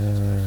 Uh,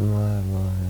妈呀妈呀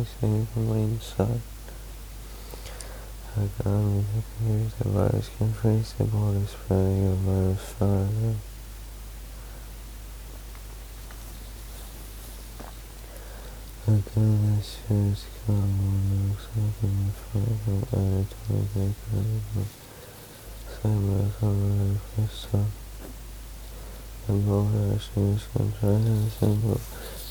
anything from the inside. Like army computers, the virus can freeze the body spreading of virus further. Like illness shows common something from anatomic mechanism. Cyber common crystal. The bone action is contracted and simple.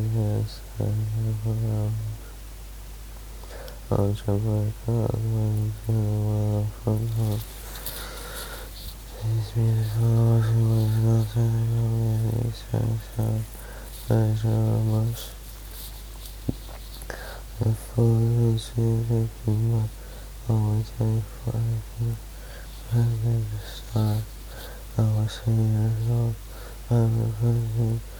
I was old, I was you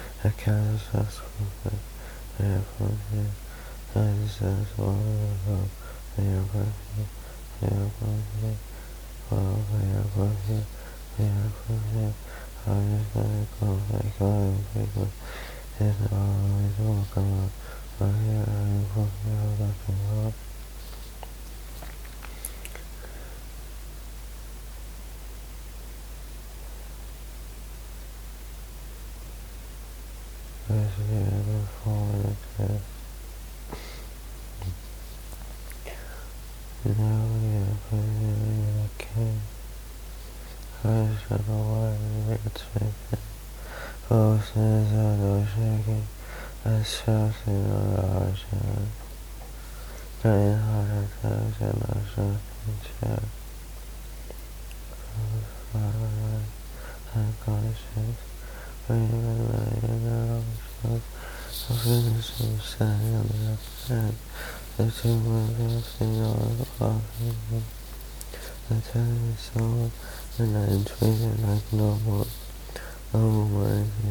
like I think it's always welcome up. I am for the up. As forward test. Now we have a okay. I should know why it's making. No shaking. A shouting on the ocean. Trying harder times and shouting chair. Unconscious. Bringing the million of finish of standing on the left hand. The two were sitting on the offering. The time is so and I treated like no more. The and and on the of on the the in my circle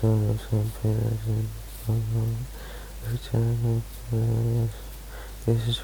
total comparison returning this is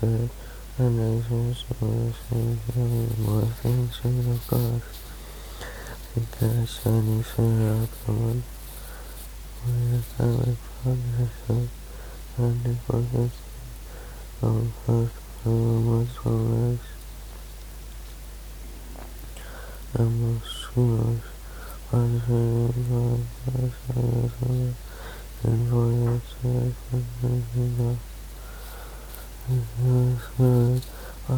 Mm-hmm. I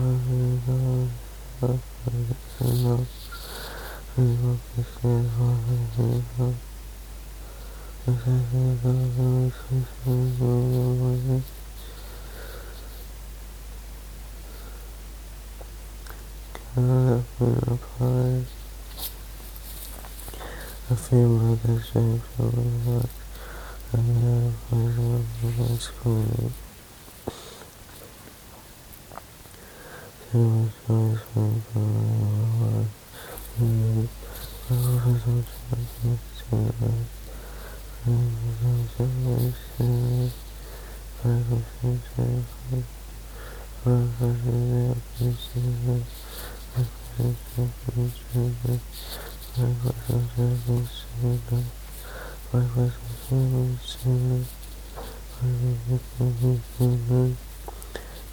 feel like I should like I have a school. Was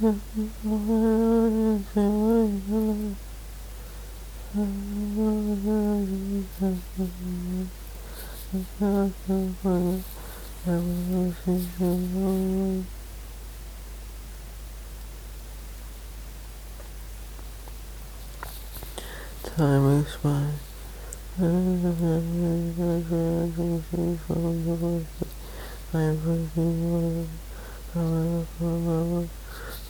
Time is fine. I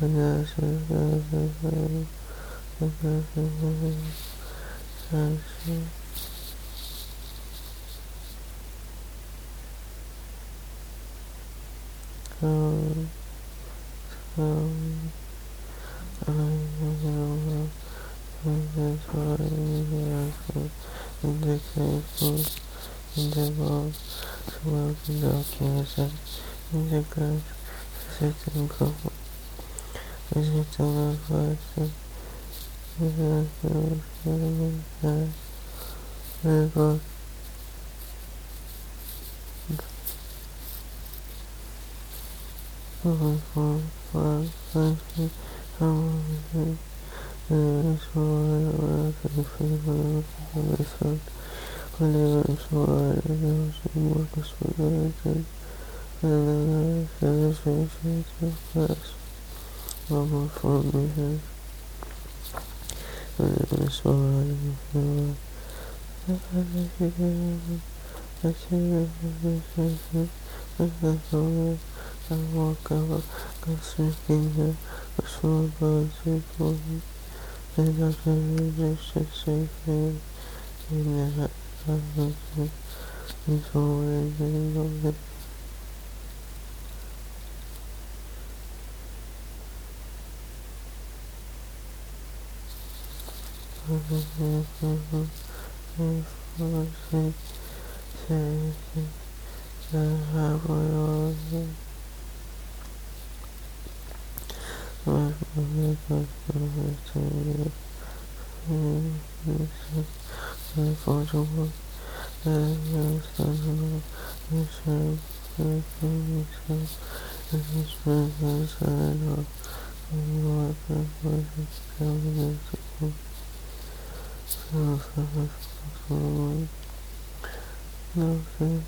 However, there is nothing worth of Time is flying. Fire pressure and the current to say Let us go forward. The train is soon enough. And that's it. And that's it. And that's it. Sunshine. Come, come, I know that's what I feel in the grateful, in the world, so well in the cancer, in the grass, sitting cold, is it all of Very good. Over for five, five, six, seven, eight, nine, so I can feel my son. Whenever so I know some work is for the and then I finish it class. One more for me. I. I walk out, got sleeping here, I saw birds reporting, and I can just say, and then I always in the Unfortunately, the harbor Unfortunately, the son is served with himself and his presence and all. And what the was telling us no sense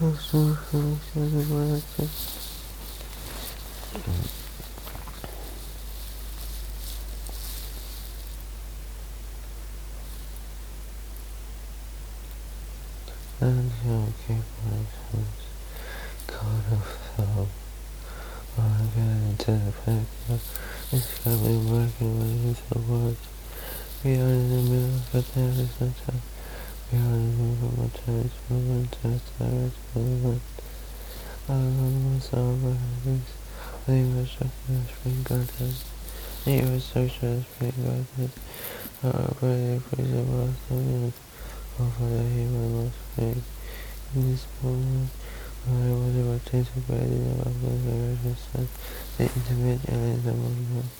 no sense dynamic benefits and you keep my God of hell. I get into the that it's probably working with. We are in the middle of a terrorist attack. We are in the middle of a terrorist movement, a terrorist movement. Anonymous overheads. The infrastructure has been gutted. The infrastructure has been gutted. Our brave principle of the minute over the human must make in this moment. taste of bread is about the version the intimate the moment.